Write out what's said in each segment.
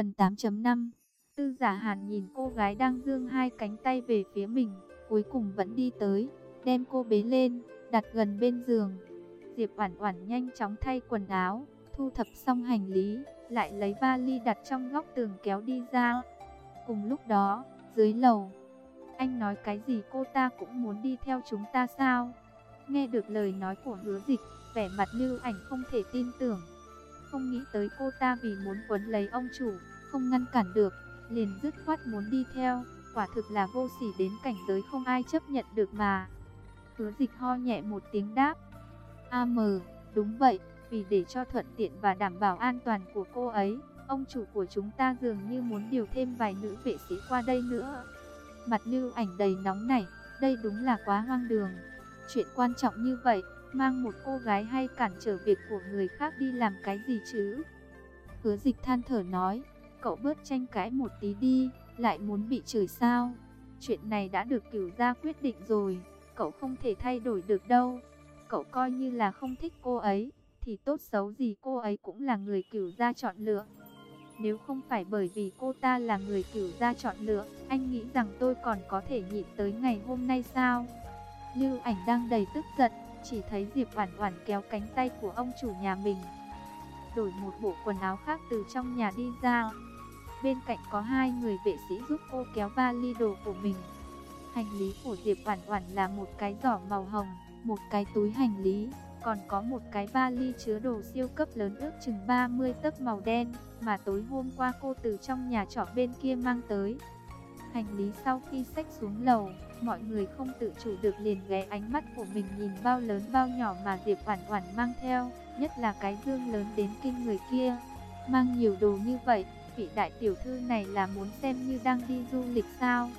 Phần 8.5 Tư giả hàn nhìn cô gái đang dương hai cánh tay về phía mình, cuối cùng vẫn đi tới, đem cô bế lên, đặt gần bên giường. Diệp Oản Oản nhanh chóng thay quần áo, thu thập xong hành lý, lại lấy vali đặt trong góc tường kéo đi ra. Cùng lúc đó, dưới lầu, anh nói cái gì cô ta cũng muốn đi theo chúng ta sao? Nghe được lời nói của hứa dịch, vẻ mặt lưu ảnh không thể tin tưởng. Không nghĩ tới cô ta vì muốn quấn lấy ông chủ, không ngăn cản được, liền dứt khoát muốn đi theo. Quả thực là vô sỉ đến cảnh giới không ai chấp nhận được mà. Hứa dịch ho nhẹ một tiếng đáp. AM, đúng vậy, vì để cho thuận tiện và đảm bảo an toàn của cô ấy, ông chủ của chúng ta dường như muốn điều thêm vài nữ vệ sĩ qua đây nữa. Mặt lưu ảnh đầy nóng nảy, đây đúng là quá hoang đường. Chuyện quan trọng như vậy, mang một cô gái hay cản trở việc của người khác đi làm cái gì chứ? Hứa dịch than thở nói, cậu bớt tranh cãi một tí đi, lại muốn bị chửi sao? Chuyện này đã được cửu gia quyết định rồi, cậu không thể thay đổi được đâu. Cậu coi như là không thích cô ấy, thì tốt xấu gì cô ấy cũng là người cửu gia chọn lựa. Nếu không phải bởi vì cô ta là người cửu gia chọn lựa, anh nghĩ rằng tôi còn có thể nhịn tới ngày hôm nay sao? Lưu ảnh đang đầy tức giận, chỉ thấy Diệp Oản Oản kéo cánh tay của ông chủ nhà mình. Đổi một bộ quần áo khác từ trong nhà đi ra. Bên cạnh có hai người vệ sĩ giúp cô kéo vali đồ của mình. Hành lý của Diệp Oản Oản là một cái giỏ màu hồng, một cái túi hành lý, còn có một cái vali chứa đồ siêu cấp lớn ước chừng 30 tấc màu đen mà tối hôm qua cô từ trong nhà trọ bên kia mang tới. Hành lý sau khi xách xuống lầu, mọi người không tự chủ được liền ghé ánh mắt của mình nhìn bao lớn bao nhỏ mà Diệp Oản Oản mang theo, nhất là cái dương lớn đến kinh người kia. Mang nhiều đồ như vậy, vị đại tiểu thư này là muốn xem như đang đi du lịch sao?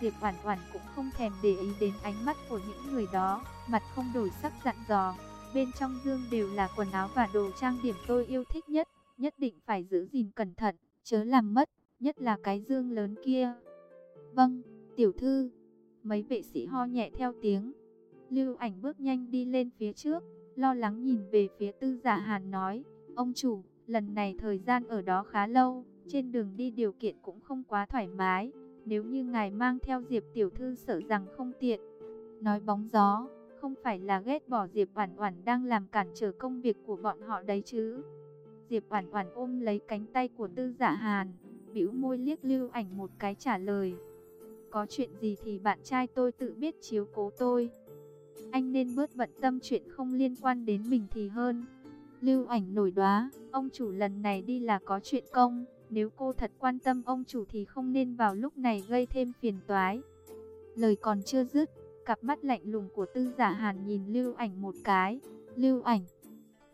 Diệp Oản Oản cũng không thèm để ý đến ánh mắt của những người đó, mặt không đổi sắc dặn dò, bên trong dương đều là quần áo và đồ trang điểm tôi yêu thích nhất, nhất định phải giữ gìn cẩn thận, chớ làm mất, nhất là cái dương lớn kia. Vâng, tiểu thư. Mấy vệ sĩ ho nhẹ theo tiếng. Lưu ảnh bước nhanh đi lên phía trước, lo lắng nhìn về phía tư giả hàn nói, ông chủ, lần này thời gian ở đó khá lâu, trên đường đi điều kiện cũng không quá thoải mái, nếu như ngài mang theo Diệp tiểu thư sợ rằng không tiện. Nói bóng gió, không phải là ghét bỏ Diệp Oản Oản đang làm cản trở công việc của bọn họ đấy chứ. Diệp Oản Oản ôm lấy cánh tay của Tư Dạ Hàn, bĩu môi liếc Lưu Ảnh một cái trả lời. Có chuyện gì thì bạn trai tôi tự biết chiếu cố tôi. Anh nên bớt bận tâm chuyện không liên quan đến mình thì hơn. Lưu Ảnh nổi đoá, ông chủ lần này đi là có chuyện công, nếu cô thật quan tâm ông chủ thì không nên vào lúc này gây thêm phiền toái. Lời còn chưa dứt, cặp mắt lạnh lùng của Tư Giả Hàn nhìn Lưu Ảnh một cái. Lưu Ảnh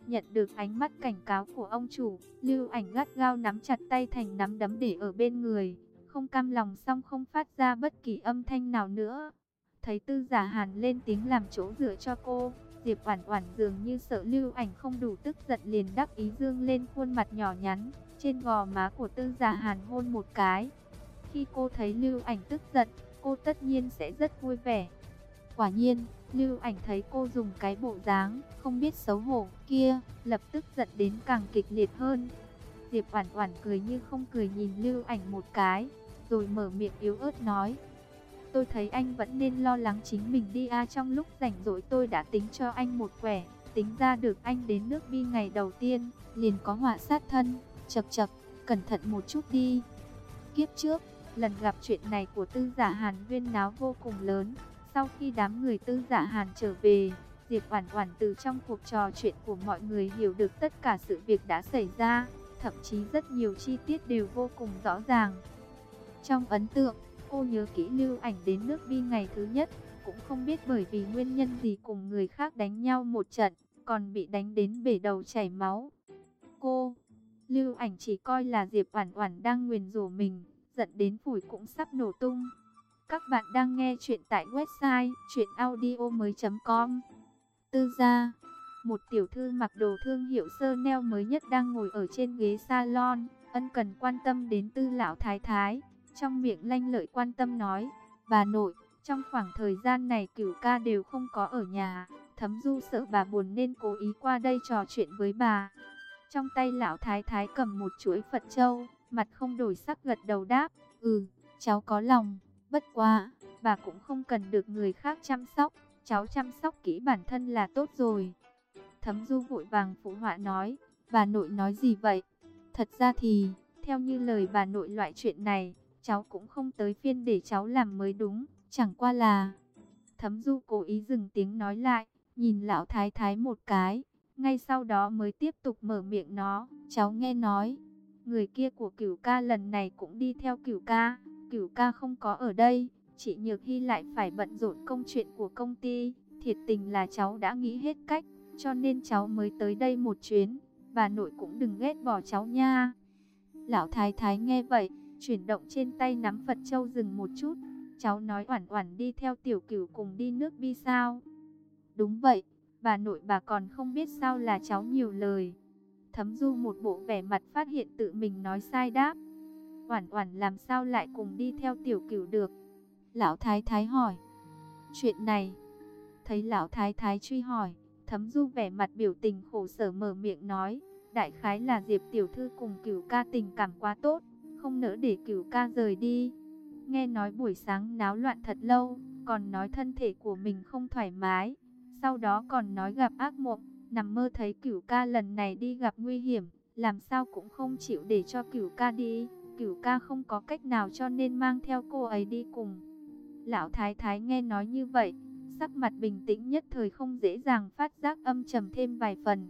nhận được ánh mắt cảnh cáo của ông chủ, Lưu Ảnh gắt gao nắm chặt tay thành nắm đấm để ở bên người, không cam lòng xong không phát ra bất kỳ âm thanh nào nữa. Thấy Tư Giả Hàn lên tiếng làm chỗ dựa cho cô, Diệp Oản Oản dường như sợ Lưu Ảnh không đủ tức giận liền đắc ý dương lên khuôn mặt nhỏ nhắn, trên gò má của Tư Giả Hàn hôn một cái. Khi cô thấy Lưu Ảnh tức giận, cô tất nhiên sẽ rất vui vẻ. Quả nhiên, Lưu Ảnh thấy cô dùng cái bộ dáng không biết xấu hổ kia, lập tức giận đến càng kịch liệt hơn. Diệp Oản Oản cười như không cười nhìn Lưu Ảnh một cái, rồi mở miệng yếu ớt nói: "Tôi thấy anh vẫn nên lo lắng chính mình đi a, trong lúc rảnh rỗi tôi đã tính cho anh một quẻ, tính ra được anh đến nước Bi ngày đầu tiên, liền có họa sát thân, chập chập, cẩn thận một chút đi." Kiếp trước, lần gặp chuyện này của Tư Giả Hàn huyên náo vô cùng lớn, sau khi đám người Tư Giả Hàn trở về, Diệp Oản Oản từ trong cuộc trò chuyện của mọi người hiểu được tất cả sự việc đã xảy ra, thậm chí rất nhiều chi tiết đều vô cùng rõ ràng. Trong ấn tượng, cô nhớ kỹ lưu ảnh đến nước Bi ngày thứ nhất, cũng không biết bởi vì nguyên nhân gì cùng người khác đánh nhau một trận, còn bị đánh đến bể đầu chảy máu. Cô, lưu ảnh chỉ coi là Diệp Oản Oản đang nguyền rủa mình, giận đến phổi cũng sắp nổ tung. Các bạn đang nghe chuyện tại website truyệnaudiomoi.com. Tư gia, một tiểu thư mặc đồ thương hiệu Chanel mới nhất đang ngồi ở trên ghế salon, ân cần quan tâm đến tư lão thái thái. Trong miệng lanh lợi quan tâm nói, bà nội, trong khoảng thời gian này cửu ca đều không có ở nhà, thấm du sợ bà buồn nên cố ý qua đây trò chuyện với bà. Trong tay lão thái thái cầm một chuỗi Phật châu, mặt không đổi sắc gật đầu đáp, ừ, cháu có lòng, bất quá, bà cũng không cần được người khác chăm sóc, cháu chăm sóc kỹ bản thân là tốt rồi. Thấm Du vội vàng phụ họa nói, bà nội nói gì vậy? Thật ra thì, theo như lời bà nội loại chuyện này, cháu cũng không tới phiên để cháu làm mới đúng, chẳng qua là... Thấm Du cố ý dừng tiếng nói lại, nhìn lão thái thái một cái, ngay sau đó mới tiếp tục mở miệng nó, cháu nghe nói, người kia của cửu ca lần này cũng đi theo cửu ca, cửu ca không có ở đây, chị Nhược Hy lại phải bận rộn công chuyện của công ty, thiệt tình là cháu đã nghĩ hết cách, cho nên cháu mới tới đây một chuyến, bà nội cũng đừng ghét bỏ cháu nha. Lão thái thái nghe vậy, chuyển động trên tay nắm Phật Châu dừng một chút, cháu nói oản oản đi theo tiểu cửu cùng đi nước bi sao. Đúng vậy, bà nội bà còn không biết sao là cháu nhiều lời. Thấm du một bộ vẻ mặt phát hiện tự mình nói sai đáp. Oản oản làm sao lại cùng đi theo tiểu cửu được. Lão thái thái hỏi. Chuyện này. Thấy lão thái thái truy hỏi. Thấm du vẻ mặt biểu tình khổ sở mở miệng nói. Đại khái là Diệp tiểu thư cùng cửu ca tình cảm quá tốt. Không nỡ để cửu ca rời đi. Nghe nói buổi sáng náo loạn thật lâu. Còn nói thân thể của mình không thoải mái. Sau đó còn nói gặp ác mộng. Nằm mơ thấy cửu ca lần này đi gặp nguy hiểm. Làm sao cũng không chịu để cho cửu ca đi. Cửu ca không có cách nào cho nên mang theo cô ấy đi cùng. Lão Thái Thái nghe nói như vậy, sắc mặt bình tĩnh nhất thời không dễ dàng phát giác âm trầm thêm vài phần.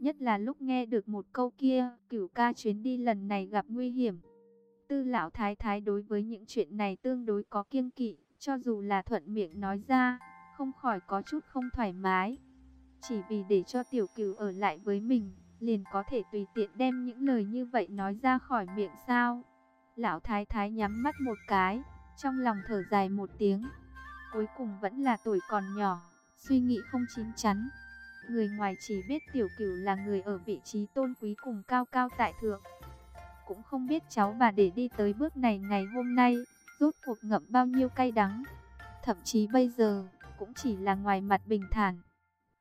Nhất là lúc nghe được một câu kia, cửu ca chuyến đi lần này gặp nguy hiểm. Tư lão thái thái đối với những chuyện này tương đối có kiêng kỵ, cho dù là thuận miệng nói ra, không khỏi có chút không thoải mái. Chỉ vì để cho tiểu cửu ở lại với mình, liền có thể tùy tiện đem những lời như vậy nói ra khỏi miệng sao. Lão thái thái nhắm mắt một cái, trong lòng thở dài một tiếng. Cuối cùng vẫn là tuổi còn nhỏ, suy nghĩ không chín chắn. Người ngoài chỉ biết tiểu cửu là người ở vị trí tôn quý cùng cao cao tại thượng. Cũng không biết cháu bà để đi tới bước này ngày hôm nay, rốt cuộc ngậm bao nhiêu cay đắng. Thậm chí bây giờ, cũng chỉ là ngoài mặt bình thản.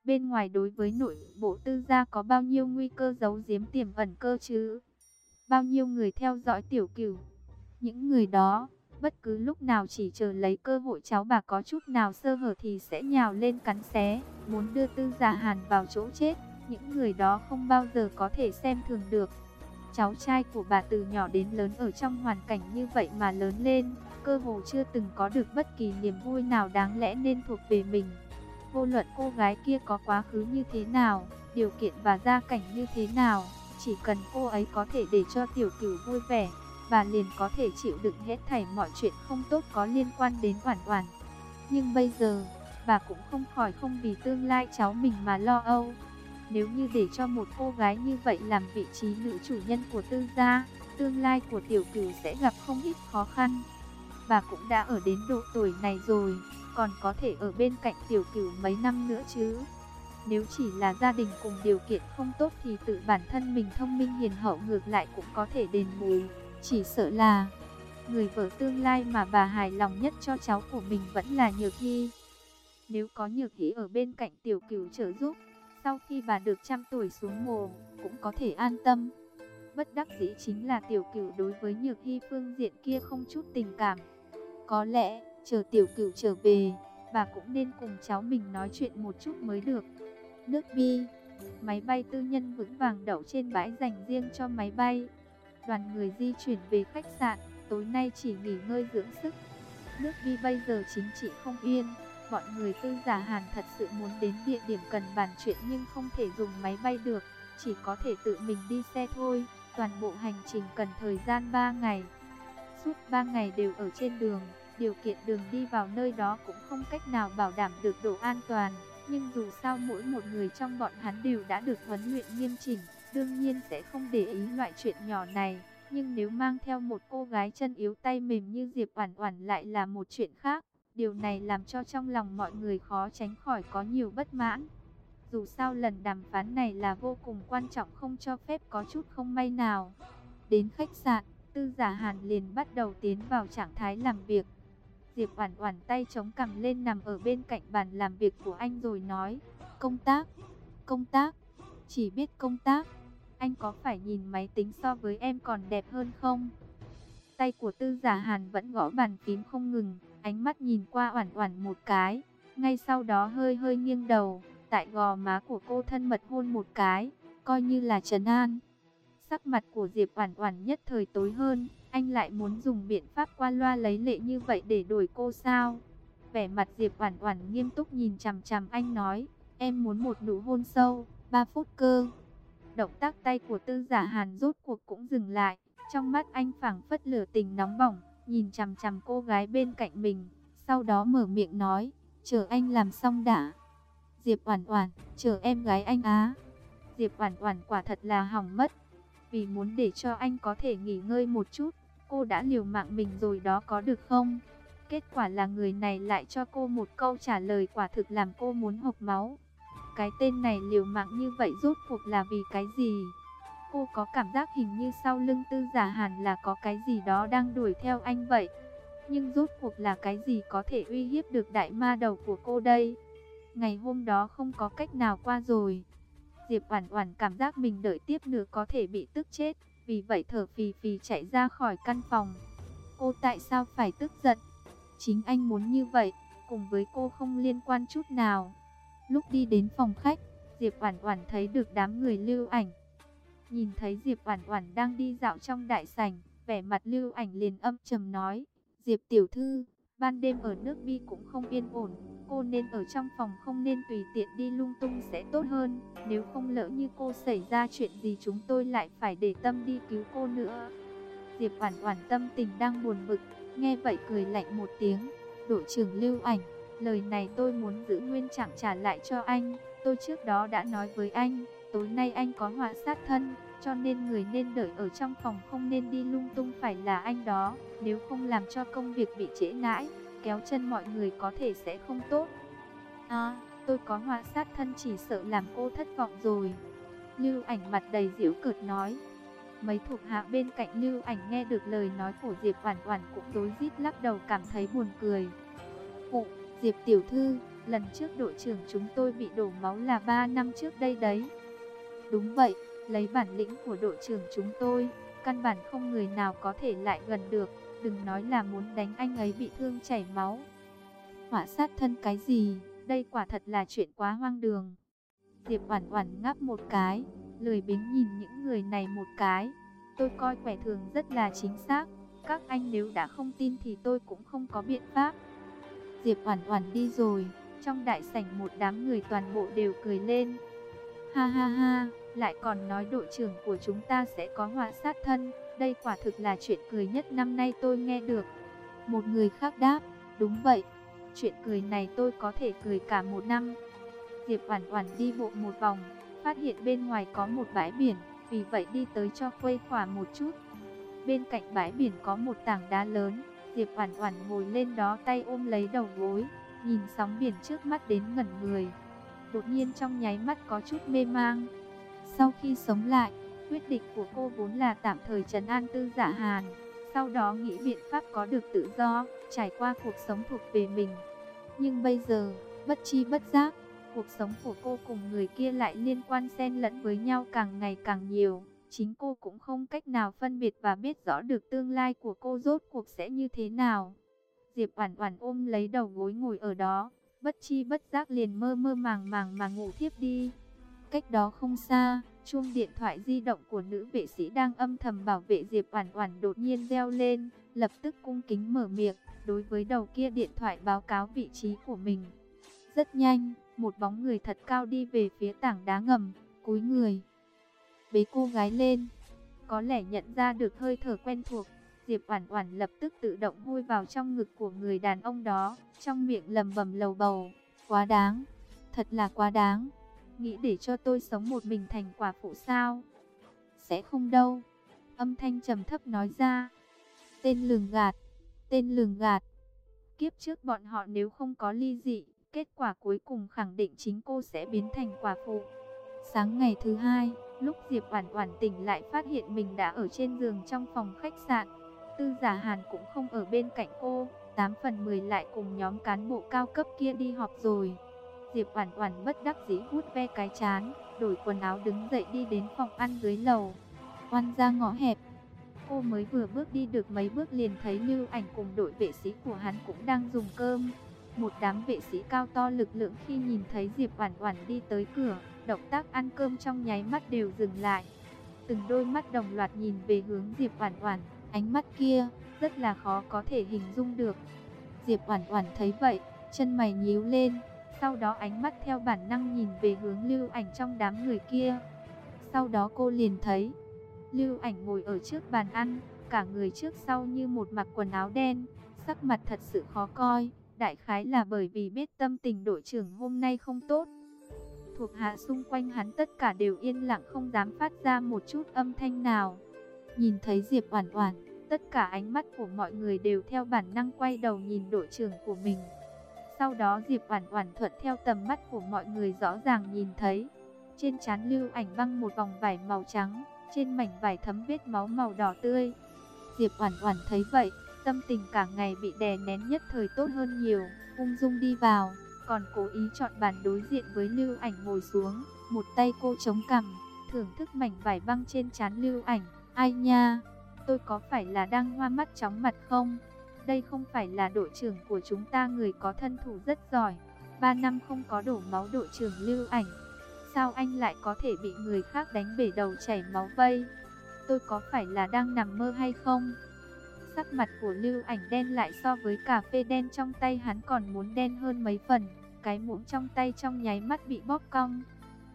Bên ngoài đối với nội bộ tư gia có bao nhiêu nguy cơ giấu giếm tiềm ẩn cơ chứ? Bao nhiêu người theo dõi tiểu cửu? Những người đó, bất cứ lúc nào chỉ chờ lấy cơ hội cháu bà có chút nào sơ hở thì sẽ nhào lên cắn xé, muốn đưa tư giả hàn vào chỗ chết. Những người đó không bao giờ có thể xem thường được. Cháu trai của bà từ nhỏ đến lớn ở trong hoàn cảnh như vậy mà lớn lên, cơ hồ chưa từng có được bất kỳ niềm vui nào đáng lẽ nên thuộc về mình. Vô luận cô gái kia có quá khứ như thế nào, điều kiện và gia cảnh như thế nào, chỉ cần cô ấy có thể để cho tiểu cửu vui vẻ, bà liền có thể chịu đựng hết thảy mọi chuyện không tốt có liên quan đến Oản Oản. Nhưng bây giờ, bà cũng không khỏi không vì tương lai cháu mình mà lo âu. Nếu như để cho một cô gái như vậy làm vị trí nữ chủ nhân của tư gia, tương lai của tiểu cửu sẽ gặp không ít khó khăn. Bà cũng đã ở đến độ tuổi này rồi, còn có thể ở bên cạnh tiểu cửu mấy năm nữa chứ. Nếu chỉ là gia đình cùng điều kiện không tốt thì tự bản thân mình thông minh hiền hậu ngược lại cũng có thể đền bù. Chỉ sợ là người vợ tương lai mà bà hài lòng nhất cho cháu của mình vẫn là Nhược Hy. Nếu có Nhược Hy ở bên cạnh tiểu cửu trợ giúp, sau khi bà được trăm tuổi xuống mồ, cũng có thể an tâm. Bất đắc dĩ chính là tiểu cửu đối với Nhược Hy phương diện kia không chút tình cảm. Có lẽ, chờ tiểu cửu trở về, bà cũng nên cùng cháu mình nói chuyện một chút mới được. Nước bi, máy bay tư nhân vững vàng đậu trên bãi dành riêng cho máy bay. Đoàn người di chuyển về khách sạn, tối nay chỉ nghỉ ngơi dưỡng sức. Nước bi bây giờ chính trị không yên, bọn người tư giả hàn thật sự muốn đến địa điểm cần bàn chuyện nhưng không thể dùng máy bay được, chỉ có thể tự mình đi xe thôi. Toàn bộ hành trình cần thời gian 3 ngày. Suốt 3 ngày đều ở trên đường, điều kiện đường đi vào nơi đó cũng không cách nào bảo đảm được độ an toàn. Nhưng dù sao mỗi một người trong bọn hắn đều đã được huấn luyện nghiêm chỉnh, đương nhiên sẽ không để ý loại chuyện nhỏ này. Nhưng nếu mang theo một cô gái chân yếu tay mềm như Diệp Oản Oản lại là một chuyện khác. Điều này làm cho trong lòng mọi người khó tránh khỏi có nhiều bất mãn. Dù sao lần đàm phán này là vô cùng quan trọng không cho phép có chút không may nào. Đến khách sạn, Tư Giả Hàn liền bắt đầu tiến vào trạng thái làm việc. Diệp Oản Oản tay chống cằm lên nằm ở bên cạnh bàn làm việc của anh rồi nói: "Công tác, công tác, chỉ biết công tác." anh có phải nhìn máy tính so với em còn đẹp hơn không? Tay của tư giả hàn vẫn gõ bàn phím không ngừng, ánh mắt nhìn qua oản oản một cái. Ngay sau đó hơi hơi nghiêng đầu, tại gò má của cô thân mật hôn một cái, coi như là trấn an. Sắc mặt của Diệp Oản Oản nhất thời tối hơn, anh lại muốn dùng biện pháp qua loa lấy lệ như vậy để đổi cô sao? Vẻ mặt Diệp Oản Oản nghiêm túc nhìn chằm chằm anh nói, "Em muốn một nụ hôn sâu, 3 phút cơ." Động tác tay của Tư Giả Hàn rốt cuộc cũng dừng lại, trong mắt anh phảng phất lửa tình nóng bỏng, nhìn chằm chằm cô gái bên cạnh mình, sau đó mở miệng nói, "Chờ anh làm xong đã." Diệp Oản Oản, "Chờ em gái anh á." Diệp Oản Oản quả thật là hỏng mất. Vì muốn để cho anh có thể nghỉ ngơi một chút, cô đã liều mạng mình rồi đó có được không? Kết quả là người này lại cho cô một câu trả lời quả thực làm cô muốn hộc máu. Cái tên này liều mạng như vậy rốt cuộc là vì cái gì? Cô có cảm giác hình như sau lưng tư giả hàn là có cái gì đó đang đuổi theo anh vậy. Nhưng rốt cuộc là cái gì có thể uy hiếp được đại ma đầu của cô đây? Ngày hôm đó không có cách nào qua rồi. Diệp Oản Oản cảm giác mình đợi tiếp nữa có thể bị tức chết, vì vậy thở phì phì chạy ra khỏi căn phòng. Cô tại sao phải tức giận? Chính anh muốn như vậy, cùng với cô không liên quan chút nào. Lúc đi đến phòng khách, Diệp Oản Oản thấy được đám người Lưu Ảnh. Nhìn thấy Diệp Oản Oản đang đi dạo trong đại sảnh, vẻ mặt Lưu Ảnh liền âm trầm nói: "Diệp tiểu thư, ban đêm ở nước Bi cũng không yên ổn, cô nên ở trong phòng không nên tùy tiện đi lung tung sẽ tốt hơn, nếu không lỡ như cô xảy ra chuyện gì chúng tôi lại phải để tâm đi cứu cô nữa." Diệp Oản Oản tâm tình đang buồn bực, nghe vậy cười lạnh một tiếng, "Đội trưởng Lưu Ảnh, lời này tôi muốn giữ nguyên trạng trả lại cho anh, tôi trước đó đã nói với anh, tối nay anh có họa sát thân." cho nên người nên đợi ở trong phòng không nên đi lung tung phải là anh đó, nếu không làm cho công việc bị trễ nãi, kéo chân mọi người có thể sẽ không tốt. À, tôi có hoa sát thân chỉ sợ làm cô thất vọng rồi. Lưu ảnh mặt đầy diễu cợt nói. Mấy thuộc hạ bên cạnh Lưu ảnh nghe được lời nói của Diệp Oản Oản cũng rối rít lắc đầu cảm thấy buồn cười. Phụ, Diệp tiểu thư, lần trước đội trưởng chúng tôi bị đổ máu là 3 năm trước đây đấy. Đúng vậy, Lấy bản lĩnh của đội trưởng chúng tôi, căn bản không người nào có thể lại gần được, đừng nói là muốn đánh anh ấy bị thương chảy máu. Hỏa sát thân cái gì, đây quả thật là chuyện quá hoang đường. Diệp Oản Oản ngáp một cái, lười biếng nhìn những người này một cái. Tôi coi quẻ thường rất là chính xác, các anh nếu đã không tin thì tôi cũng không có biện pháp. Diệp Oản Oản đi rồi, trong đại sảnh một đám người toàn bộ đều cười lên. Ha ha ha, lại còn nói đội trưởng của chúng ta sẽ có họa sát thân, đây quả thực là chuyện cười nhất năm nay tôi nghe được. Một người khác đáp, đúng vậy, chuyện cười này tôi có thể cười cả một năm. Diệp Oản Oản đi bộ một vòng, phát hiện bên ngoài có một bãi biển, vì vậy đi tới cho khuây khỏa một chút. Bên cạnh bãi biển có một tảng đá lớn, Diệp Oản Oản ngồi lên đó tay ôm lấy đầu gối, nhìn sóng biển trước mắt đến ngẩn người. Đột nhiên trong nháy mắt có chút mê mang. Sau khi sống lại, quyết định của cô vốn là tạm thời trấn an tư giả hàn, sau đó nghĩ biện pháp có được tự do, trải qua cuộc sống thuộc về mình. Nhưng bây giờ, bất chi bất giác, cuộc sống của cô cùng người kia lại liên quan xen lẫn với nhau càng ngày càng nhiều. Chính cô cũng không cách nào phân biệt và biết rõ được tương lai của cô rốt cuộc sẽ như thế nào. Diệp Oản Oản ôm lấy đầu gối ngồi ở đó, bất chi bất giác liền mơ mơ màng màng mà ngủ thiếp đi. Cách đó không xa, chuông điện thoại di động của nữ vệ sĩ đang âm thầm bảo vệ Diệp Oản Oản đột nhiên reo lên, lập tức cung kính mở miệng, đối với đầu kia điện thoại báo cáo vị trí của mình. Rất nhanh, một bóng người thật cao đi về phía tảng đá ngầm, cúi người, bế cô gái lên. Có lẽ nhận ra được hơi thở quen thuộc, Diệp Oản Oản lập tức tự động hôi vào trong ngực của người đàn ông đó, trong miệng lẩm bẩm lầu bầu, quá đáng, thật là quá đáng nghĩ để cho tôi sống một mình thành quả phụ sao? Sẽ không đâu. Âm thanh trầm thấp nói ra. Tên lường gạt, tên lường gạt. Kiếp trước bọn họ nếu không có ly dị, kết quả cuối cùng khẳng định chính cô sẽ biến thành quả phụ. Sáng ngày thứ hai, lúc Diệp Oản Oản tỉnh lại phát hiện mình đã ở trên giường trong phòng khách sạn. Tư Giả Hàn cũng không ở bên cạnh cô, 8 phần 10 lại cùng nhóm cán bộ cao cấp kia đi họp rồi. Diệp Oản Oản bất đắc dĩ vuốt ve cái chán, đổi quần áo đứng dậy đi đến phòng ăn dưới lầu. Oan ra ngõ hẹp, cô mới vừa bước đi được mấy bước liền thấy Lưu Ảnh cùng đội vệ sĩ của hắn cũng đang dùng cơm. Một đám vệ sĩ cao to lực lượng khi nhìn thấy Diệp Oản Oản đi tới cửa, động tác ăn cơm trong nháy mắt đều dừng lại. Từng đôi mắt đồng loạt nhìn về hướng Diệp Oản Oản, ánh mắt kia rất là khó có thể hình dung được. Diệp Oản Oản thấy vậy, chân mày nhíu lên, sau đó ánh mắt theo bản năng nhìn về hướng Lưu Ảnh trong đám người kia. Sau đó cô liền thấy Lưu Ảnh ngồi ở trước bàn ăn, cả người trước sau như một mặc quần áo đen, sắc mặt thật sự khó coi, đại khái là bởi vì biết tâm tình đội trưởng hôm nay không tốt. Thuộc hạ xung quanh hắn tất cả đều yên lặng không dám phát ra một chút âm thanh nào. Nhìn thấy Diệp Oản Oản, tất cả ánh mắt của mọi người đều theo bản năng quay đầu nhìn đội trưởng của mình. Sau đó Diệp Oản Oản thuận theo tầm mắt của mọi người rõ ràng nhìn thấy, trên trán Lưu Ảnh băng một vòng vải màu trắng, trên mảnh vải thấm vết máu màu đỏ tươi. Diệp Oản Oản thấy vậy, tâm tình cả ngày bị đè nén nhất thời tốt hơn nhiều, ung dung đi vào, còn cố ý chọn bàn đối diện với Lưu Ảnh ngồi xuống, một tay cô chống cằm, thưởng thức mảnh vải băng trên trán Lưu Ảnh. Ai nha, tôi có phải là đang hoa mắt chóng mặt không? Đây không phải là đội trưởng của chúng ta người có thân thủ rất giỏi. Ba năm không có đổ máu đội trưởng lưu ảnh. Sao anh lại có thể bị người khác đánh bể đầu chảy máu vây? Tôi có phải là đang nằm mơ hay không? Sắc mặt của lưu ảnh đen lại so với cà phê đen trong tay hắn còn muốn đen hơn mấy phần. Cái muỗng trong tay trong nháy mắt bị bóp cong.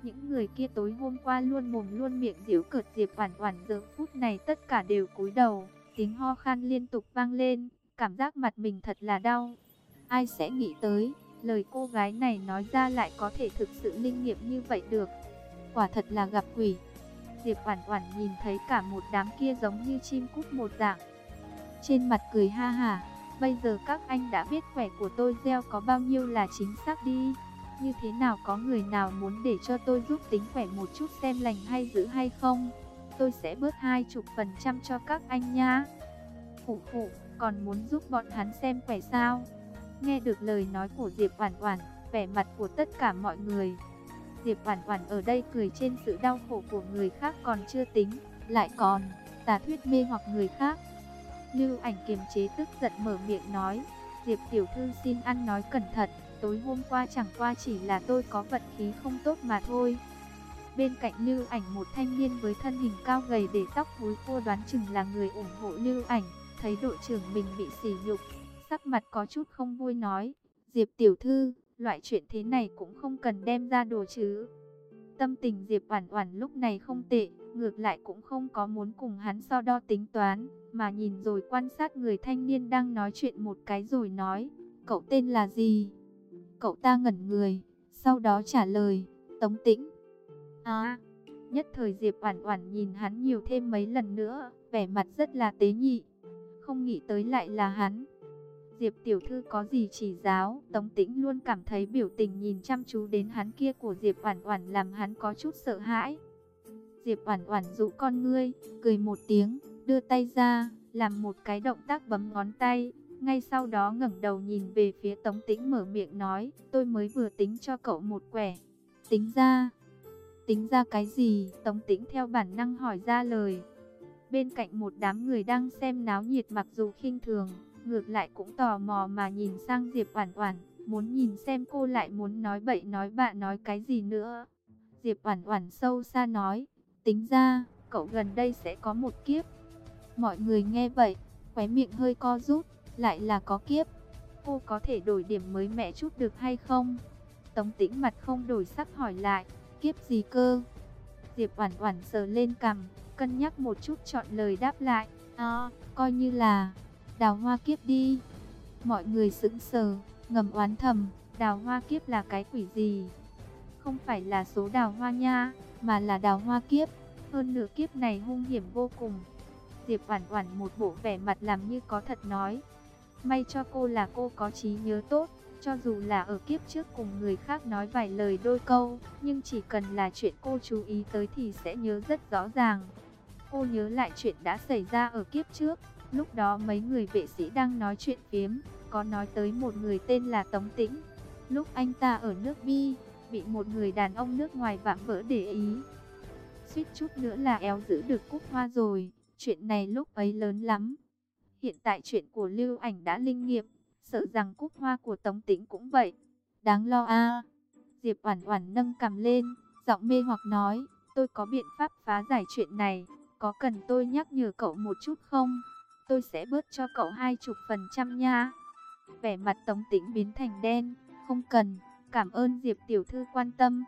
Những người kia tối hôm qua luôn mồm luôn miệng diễu cợt Diệp Oản Oản giờ phút này tất cả đều cúi đầu, tiếng ho khan liên tục vang lên, cảm giác mặt mình thật là đau. Ai sẽ nghĩ tới, lời cô gái này nói ra lại có thể thực sự linh nghiệm như vậy được. Quả thật là gặp quỷ. Diệp Oản Oản nhìn thấy cả một đám kia giống như chim cút một dạng. Trên mặt cười ha hả, bây giờ các anh đã biết khỏe của tôi gieo có bao nhiêu là chính xác đi. Như thế nào có người nào muốn để cho tôi giúp tính khỏe một chút xem lành hay dữ hay không? Tôi sẽ bớt hai chục phần trăm cho các anh nhá. Phụ phụ, còn muốn giúp bọn hắn xem khỏe sao? Nghe được lời nói của Diệp Oản Oản, vẻ mặt của tất cả mọi người. Diệp Oản Oản ở đây cười trên sự đau khổ của người khác còn chưa tính, lại còn tà thuyết mê hoặc người khác. Lưu Ảnh kiềm chế tức giận mở miệng nói, "Diệp tiểu thư xin ăn nói cẩn thận." tối hôm qua chẳng qua chỉ là tôi có vận khí không tốt mà thôi. Bên cạnh Lưu Ảnh một thanh niên với thân hình cao gầy để tóc búi cua đoán chừng là người ủng hộ Lưu Ảnh, thấy đội trưởng mình bị sỉ nhục, sắc mặt có chút không vui nói, Diệp tiểu thư, loại chuyện thế này cũng không cần đem ra đồ chứ. Tâm tình Diệp Oản Oản lúc này không tệ, ngược lại cũng không có muốn cùng hắn so đo tính toán, mà nhìn rồi quan sát người thanh niên đang nói chuyện một cái rồi nói, cậu tên là gì? Cậu ta ngẩn người, sau đó trả lời, Tống Tĩnh. À, nhất thời Diệp Oản Oản nhìn hắn nhiều thêm mấy lần nữa, vẻ mặt rất là tế nhị. Không nghĩ tới lại là hắn. Diệp tiểu thư có gì chỉ giáo, Tống Tĩnh luôn cảm thấy biểu tình nhìn chăm chú đến hắn kia của Diệp Oản Oản làm hắn có chút sợ hãi. Diệp Oản Oản dụ con ngươi, cười một tiếng, đưa tay ra, làm một cái động tác bấm ngón tay, ngay sau đó ngẩng đầu nhìn về phía Tống Tĩnh mở miệng nói, tôi mới vừa tính cho cậu một quẻ. Tính ra, tính ra cái gì? Tống Tĩnh theo bản năng hỏi ra lời. Bên cạnh một đám người đang xem náo nhiệt mặc dù khinh thường, ngược lại cũng tò mò mà nhìn sang Diệp Oản Oản, muốn nhìn xem cô lại muốn nói bậy nói bạ nói cái gì nữa. Diệp Oản Oản sâu xa nói, tính ra, cậu gần đây sẽ có một kiếp. Mọi người nghe vậy, khóe miệng hơi co rút, lại là có kiếp. Cô có thể đổi điểm mới mẹ chút được hay không? Tống tĩnh mặt không đổi sắc hỏi lại, kiếp gì cơ? Diệp Oản Oản sờ lên cằm, cân nhắc một chút chọn lời đáp lại, "À, coi như là đào hoa kiếp đi." Mọi người sững sờ, ngầm oán thầm, đào hoa kiếp là cái quỷ gì? Không phải là số đào hoa nha, mà là đào hoa kiếp. Hơn nửa kiếp này hung hiểm vô cùng. Diệp Oản Oản một bộ vẻ mặt làm như có thật nói, May cho cô là cô có trí nhớ tốt, cho dù là ở kiếp trước cùng người khác nói vài lời đôi câu, nhưng chỉ cần là chuyện cô chú ý tới thì sẽ nhớ rất rõ ràng. Cô nhớ lại chuyện đã xảy ra ở kiếp trước, lúc đó mấy người vệ sĩ đang nói chuyện phiếm, có nói tới một người tên là Tống Tĩnh. Lúc anh ta ở nước bi, bị một người đàn ông nước ngoài vạm vỡ để ý. Suýt chút nữa là éo giữ được cúc hoa rồi, chuyện này lúc ấy lớn lắm. Hiện tại chuyện của Lưu Ảnh đã linh nghiệm, sợ rằng cúc hoa của Tống Tĩnh cũng vậy. Đáng lo a. Diệp Oản Oản nâng cằm lên, giọng mê hoặc nói, tôi có biện pháp phá giải chuyện này, có cần tôi nhắc nhở cậu một chút không? Tôi sẽ bớt cho cậu hai chục phần trăm nha. Vẻ mặt Tống Tĩnh biến thành đen, không cần, cảm ơn Diệp tiểu thư quan tâm.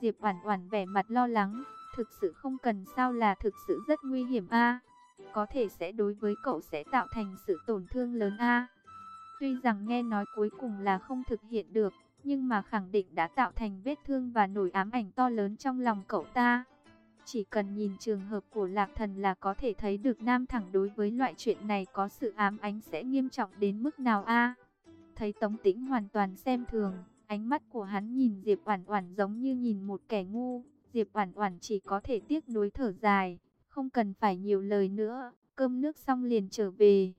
Diệp Oản Oản vẻ mặt lo lắng, thực sự không cần sao là thực sự rất nguy hiểm a. Có thể sẽ đối với cậu sẽ tạo thành sự tổn thương lớn a. Tuy rằng nghe nói cuối cùng là không thực hiện được, nhưng mà khẳng định đã tạo thành vết thương và nổi ám ảnh to lớn trong lòng cậu ta. Chỉ cần nhìn trường hợp của Lạc Thần là có thể thấy được Nam Thẳng đối với loại chuyện này có sự ám ánh sẽ nghiêm trọng đến mức nào a. Thấy Tống Tĩnh hoàn toàn xem thường, ánh mắt của hắn nhìn Diệp Oản Oản giống như nhìn một kẻ ngu, Diệp Oản Oản chỉ có thể tiếc nuối thở dài, không cần phải nhiều lời nữa, cơm nước xong liền trở về.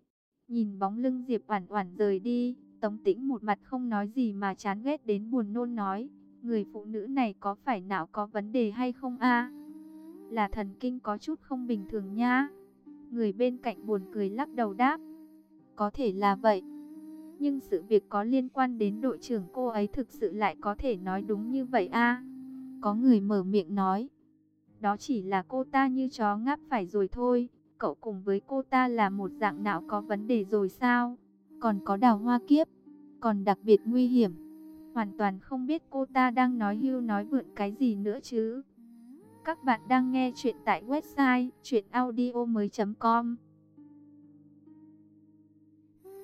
Nhìn bóng lưng Diệp Oản Oản rời đi, Tống Tĩnh một mặt không nói gì mà chán ghét đến buồn nôn nói, người phụ nữ này có phải não có vấn đề hay không a? Là thần kinh có chút không bình thường nha. Người bên cạnh buồn cười lắc đầu đáp, có thể là vậy. Nhưng sự việc có liên quan đến đội trưởng cô ấy thực sự lại có thể nói đúng như vậy a? Có người mở miệng nói, đó chỉ là cô ta như chó ngáp phải rồi thôi, cậu cùng với cô ta là một dạng não có vấn đề rồi sao? Còn có đào hoa kiếp, còn đặc biệt nguy hiểm. Hoàn toàn không biết cô ta đang nói hưu nói vượn cái gì nữa chứ. Các bạn đang nghe chuyện tại website chuyenaudio.com